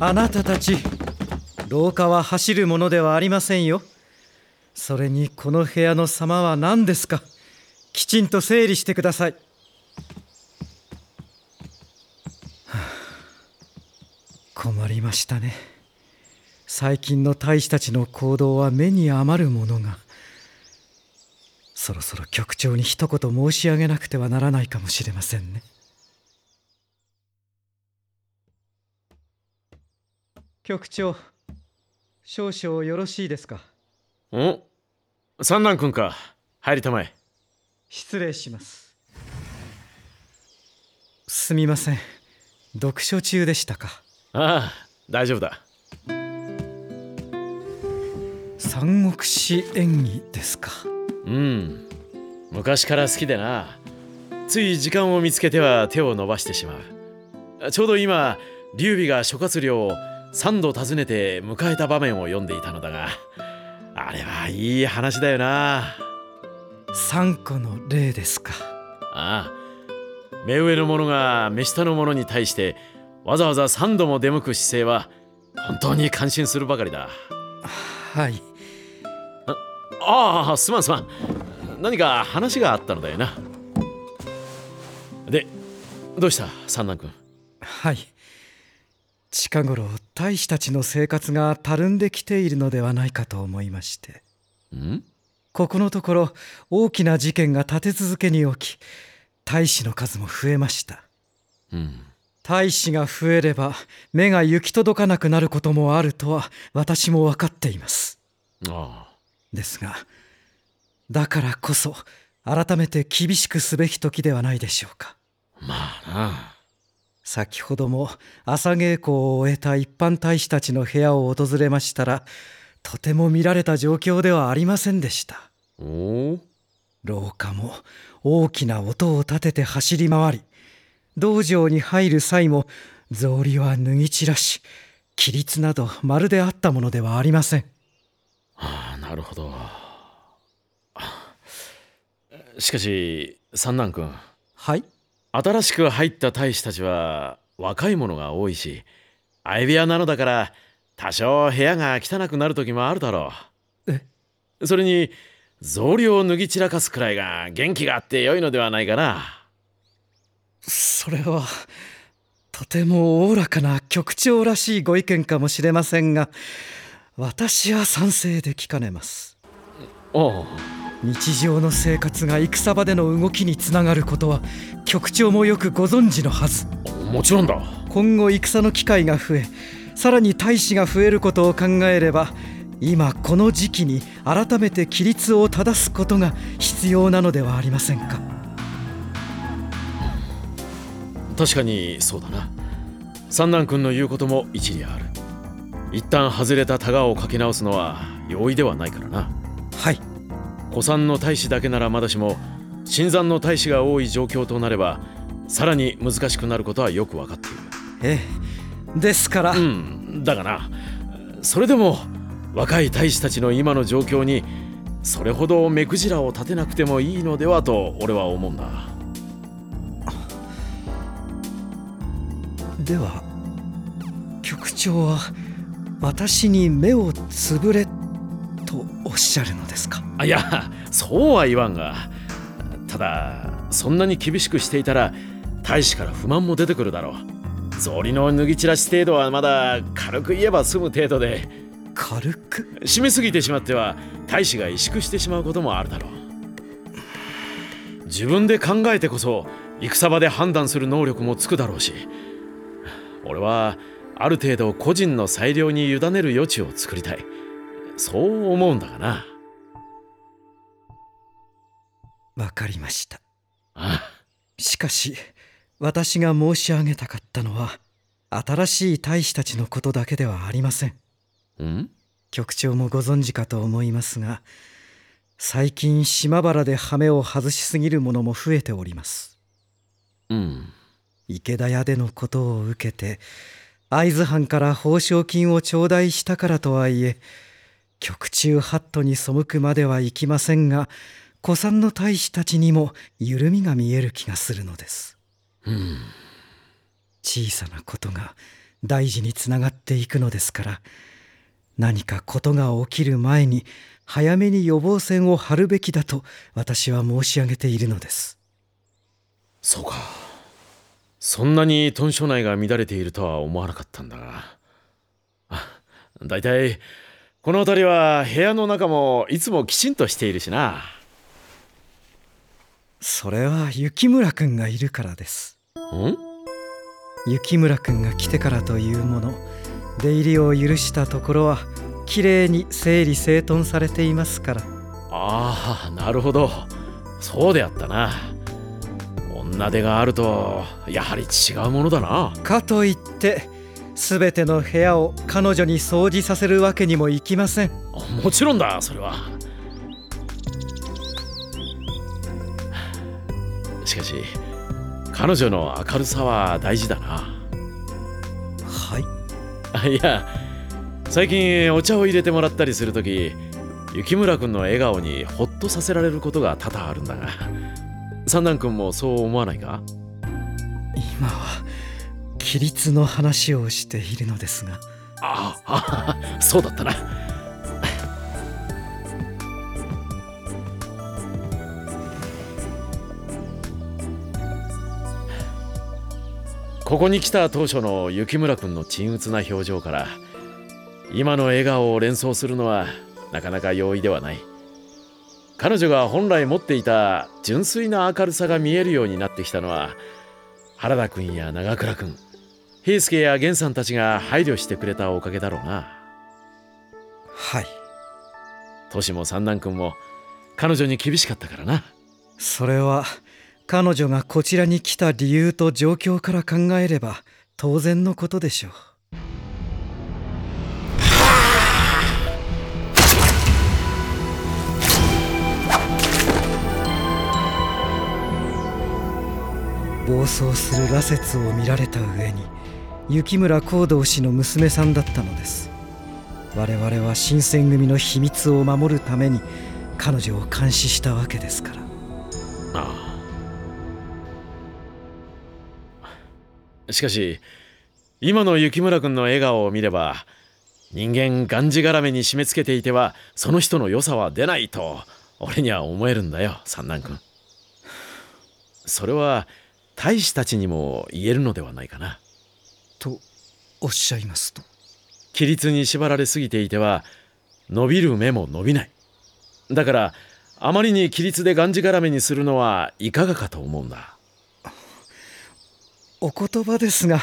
あなたたち廊下は走るものではありませんよ。それにこの部屋の様は何ですか？きちんと整理してください、はあ、困りましたね。最近の大使たちの行動は目に余るものが。そろそろ局長に一言申し上げなくてはならないかもしれませんね。局長少々よろしいですか？お三男君か。入りたまえ。失礼します。すみません。読書中でしたか？ああ大丈夫だ。三国志演義ですか？うん。昔から好きでな。つい時間を見つけては手を伸ばしてしまう。ちょうど今劉備が諸葛亮を3度訪ねて迎えた場面を読んでいたのだがあれはいい話だよな。3個の例ですか。ああ。目上の者が目下の者に対してわざわざ3度も出向く姿勢は本当に感心するばかりだ。はい。ああすまんすまん。何か話があったのだよな。でどうした三男君？はい近頃大使たちの生活がたるんできているのではないかと思いまして。ん？ここのところ大きな事件が立て続けに起き大使の数も増えました。うん。大使が増えれば目が行き届かなくなることもあるとは私も分かっています。ああ。ですがだからこそ改めて厳しくすべき時ではないでしょうか。まあな先ほども朝稽古を終えた一般大使たちの部屋を訪れましたらとても見られた状況ではありませんでした。廊下も大きな音を立てて走り回り道場に入る際も草履は脱ぎ散らし規律などまるであったものではありません。ああなるほど。しかし三男君。はい新しく入った大使たちは若い者が多いし相部屋なのだから多少部屋が汚くなる時もあるだろう。え？それに草履を脱ぎ散らかすくらいが元気があって良いのではないかな。それはとてもおおらかな局長らしいご意見かもしれませんが私は賛成できかねます。おう。日常の生活が戦場での動きにつながることは局長もよくご存知のはず。もちろんだ。今後戦の機会が増えさらに大使が増えることを考えれば今この時期に改めて規律を正すことが必要なのではありませんか。確かにそうだな。三男君の言うことも一理ある。一旦外れたタガをかけ直すのは容易ではないからな。はい。古参の大使だけならまだしも新参の大使が多い状況となればさらに難しくなることはよく分かっている。ええ。ですから。うん。だがなそれでも若い大使たちの今の状況にそれほど目くじらを立てなくてもいいのではと俺は思うんだ。では局長は私に目をつぶれとおっしゃるのですか？あいやそうは言わんがただそんなに厳しくしていたら大使から不満も出てくるだろう。草履の脱ぎ散らし程度はまだ軽く言えば済む程度で軽く？締めすぎてしまっては大使が萎縮してしまうこともあるだろう。自分で考えてこそ戦場で判断する能力もつくだろうし俺はある程度個人の裁量に委ねる余地を作りたい。そう思うんだがなわかりました。あしかし私が申し上げたかったのは新しい大使たちのことだけではありません。ん？局長もご存知かと思いますが最近島原で羽目を外しすぎる者も増えております。うん。池田屋でのことを受けて会津藩から報奨金を頂戴したからとはいえ局中ハットに背くまではいきませんが古参の大使たちにも緩みが見える気がするのです。うん小さなことが大事につながっていくのですから何かことが起きる前に早めに予防線を張るべきだと私は申し上げているのです。そうか。そんなに豚所内が乱れているとは思わなかったんだが。だいたいこの辺りは部屋の中もいつもきちんとしているしな。それは雪村くんがいるからです。ん？雪村くんが来てからというもの。出入りを許したところはきれいに整理整頓されていますから。ああなるほど。そうであったな。女手があるとやはり違うものだな。かといって全ての部屋を彼女に掃除させるわけにもいきません。もちろんだそれはしかし彼女の明るさは大事だな。はい。あ いや最近お茶を入れてもらったりするとき雪村君の笑顔にほっとさせられることが多々あるんだが。三男君もそう思わないか？今は規律の話をしているのですが。ああそうだったなここに来た当初の雪村君の沈鬱な表情から今の笑顔を連想するのはなかなか容易ではない。彼女が本来持っていた純粋な明るさが見えるようになってきたのは原田君や長倉君平助や源さんたちが配慮してくれたおかげだろうな。はい。トシも三男君も彼女に厳しかったからな。それは彼女がこちらに来た理由と状況から考えれば当然のことでしょう。暴走する羅刹を見られた上に雪村光道氏の娘さんだったのです。我々は新選組の秘密を守るために彼女を監視したわけですから。ああ。しかし今の雪村君の笑顔を見れば人間がんじがらめに締め付けていてはその人の良さは出ないと俺には思えるんだよ三男君。それは大使たちにも言えるのではないかな。とおっしゃいますと。規律に縛られすぎていては伸びる目も伸びない。だからあまりに規律でがんじがらめにするのはいかがかと思うんだお言葉ですが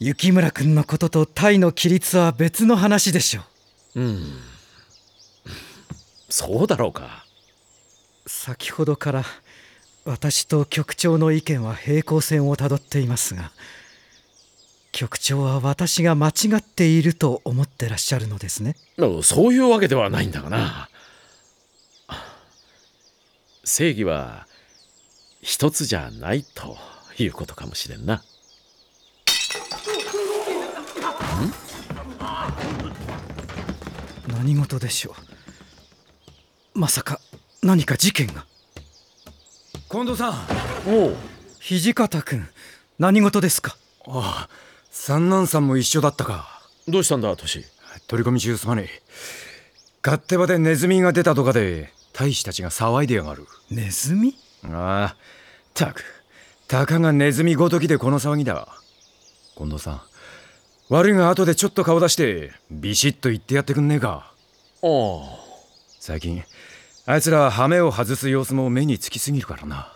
雪村君のこととタイの規律は別の話でしょう。うん。そうだろうか。先ほどから私と局長の意見は平行線をたどっていますが局長は私が間違っていると思ってらっしゃるのですね。そういうわけではないんだがな。正義は一つじゃないということかもしれんな。何事でしょう？まさか何か事件が？近藤さん。おお土方君何事ですか？ああ三男さんも一緒だったか。どうしたんだトシ？取り込み中すまねえ。勝手場でネズミが出たとかで大使たちが騒いでやがる。ネズミ？ああ。たくたかがネズミごときでこの騒ぎだ。近藤さん。悪いが後でちょっと顔出してビシッと言ってやってくんねえか。ああ。最近あいつら羽目を外す様子も目につきすぎるからな。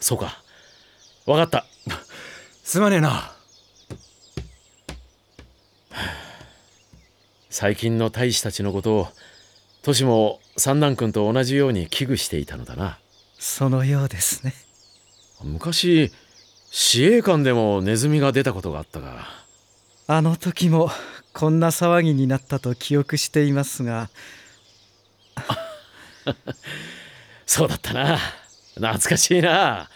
そうか。分かった。すまねえな。最近の大使たちのことをトシも三男君と同じように危惧していたのだな。そのようですね昔司令官でもネズミが出たことがあったが。あの時もこんな騒ぎになったと記憶していますが。そうだったな。懐かしいな。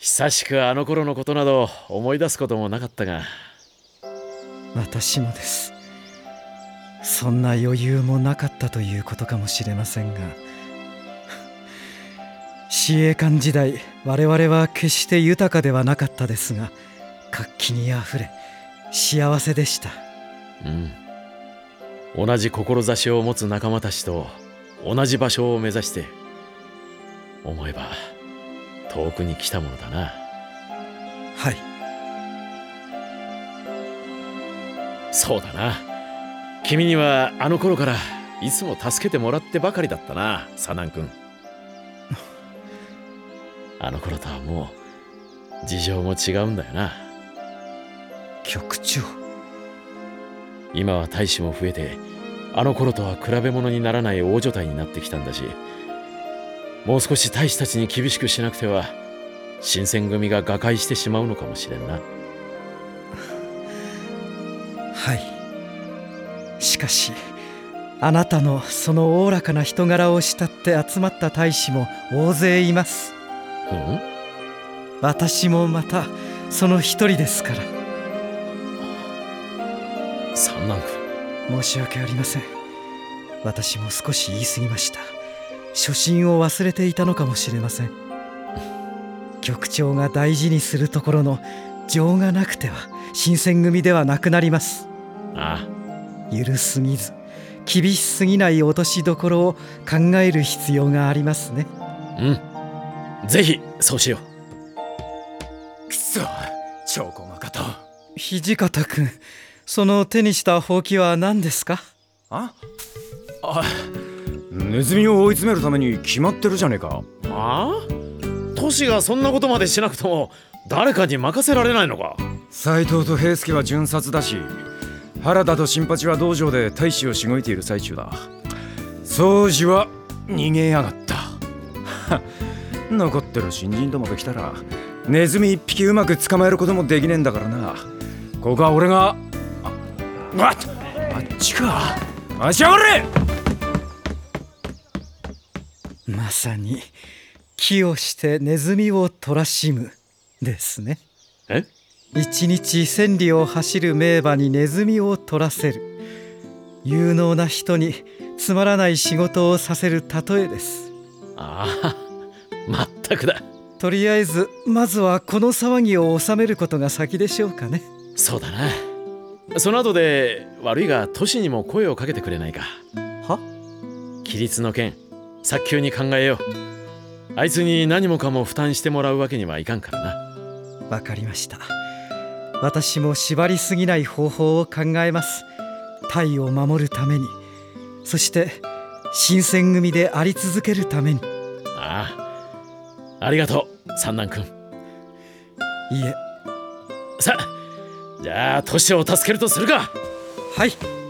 久しくあの頃のことなど思い出すこともなかったが。私もです。そんな余裕もなかったということかもしれませんが司令官時代我々は決して豊かではなかったですが活気にあふれ幸せでした。うん。同じ志を持つ仲間たちと同じ場所を目指して思えば遠くに来たものだな。はい。そうだな。君にはあの頃からいつも助けてもらってばかりだったなサナン君あの頃とはもう事情も違うんだよな。局長。今は大使も増えてあの頃とは比べ物にならない大所帯になってきたんだしもう少し大使たちに厳しくしなくては新選組が瓦解してしまうのかもしれんな。はい。しかしあなたのそのおおらかな人柄を慕って集まった大使も大勢いますうん？私もまたその一人ですから。三男君。申し訳ありません。私も少し言い過ぎました。初心を忘れていたのかもしれません。局長が大事にするところの情がなくては新選組ではなくなります。あ緩すぎず厳しすぎない落としどころを考える必要がありますね。あうんぜひそうしよう。くそ超細かと土方君その手にしたほうきは何ですか？ああネズミを追い詰めるために決まってるじゃねえか。あ？あトシがそんなことまでしなくとも誰かに任せられないのか？斎藤と平助は巡察だし原田と新八は道場で大使をしごいている最中だ。掃除は逃げやがった。は残ってる新人どもと来たらネズミ一匹うまく捕まえることもできねえんだからな。ここは俺があああっちか。待ちやがれ！まさに木をしてネズミを取らしむ。ですね。え？一日千里を走る名馬にネズミを取らせる。有能な人につまらない仕事をさせる例えです。ああまったくだ。とりあえずまずはこの騒ぎを収めることが先でしょうかね。そうだな。その後で悪いがトシにも声をかけてくれないか。は？規律の件早急に考えよう。あいつに何もかも負担してもらうわけにはいかんからな。わかりました。私も縛りすぎない方法を考えます。タイを守るために。そして新選組であり続けるために。ああありがとう三男君。いえ。さあじゃあトシを助けるとするか。はい